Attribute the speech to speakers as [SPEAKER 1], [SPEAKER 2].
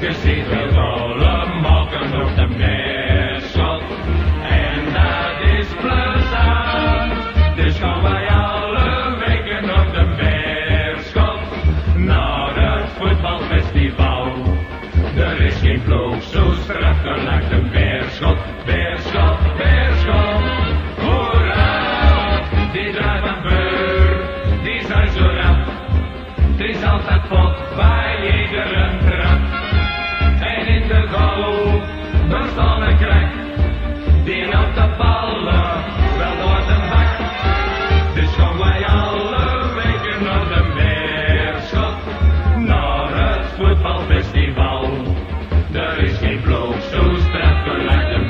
[SPEAKER 1] Gezegend alle mokken op de meersel. En dat is plezant. Dus gaan wij alle weken op de meersel. Naar het voetbalfestival. Er is geen ploeg zo strak, dan de festival. Er is geen vloog zo straf gelijk